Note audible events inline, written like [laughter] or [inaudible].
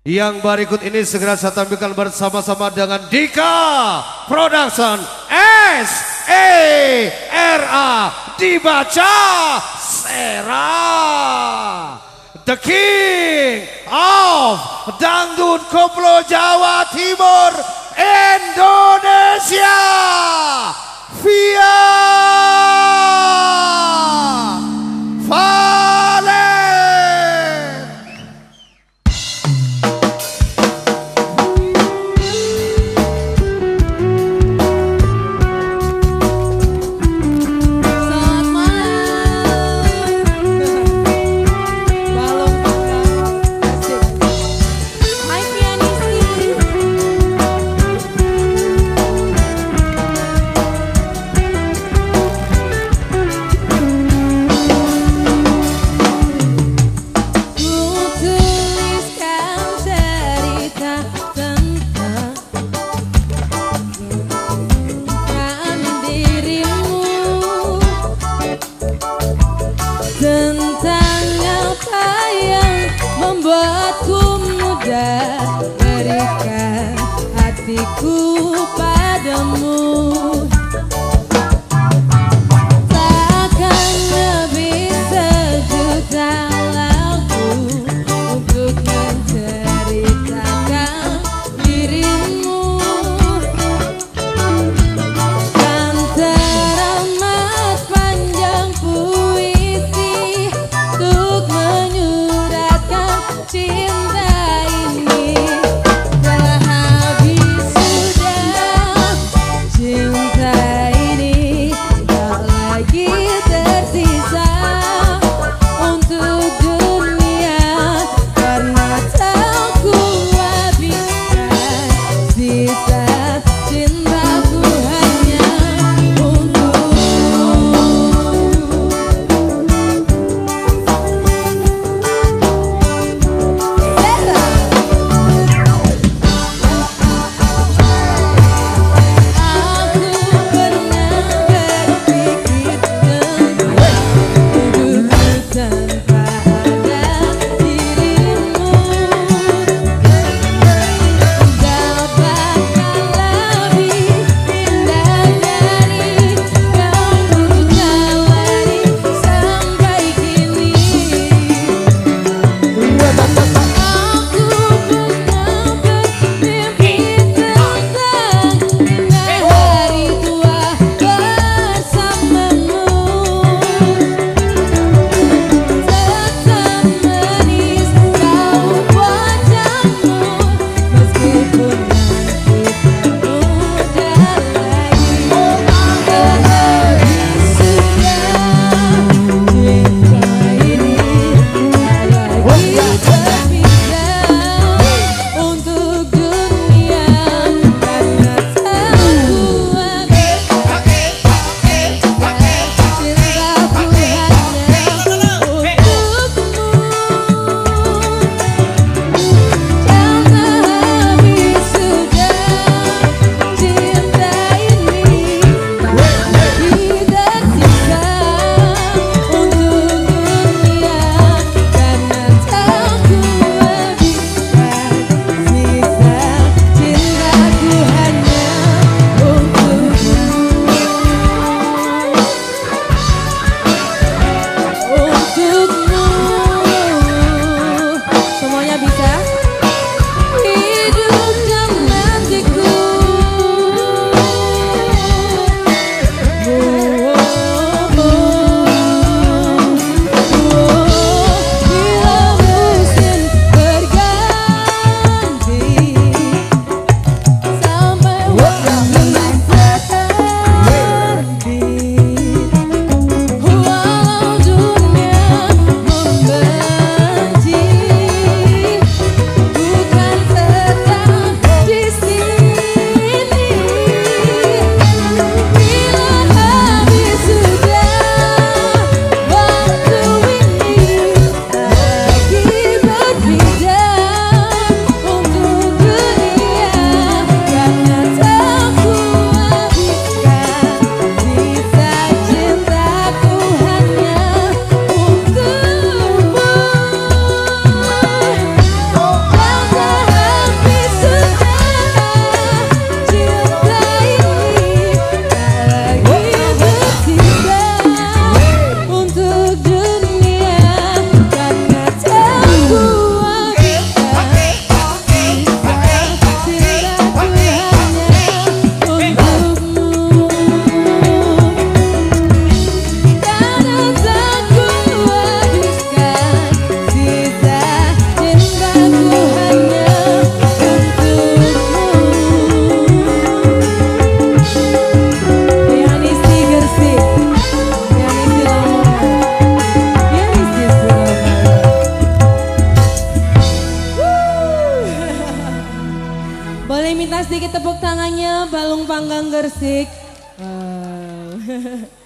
Yang berikut ini segera saya tampilkan bersama-sama dengan Dika Production S E R A dibaca Sera. The King of Dangdut Koplo Jawa Timur Indonesia padamu sedikit tepuk tangannya Balung Panggang Gersik. Wow. [laughs]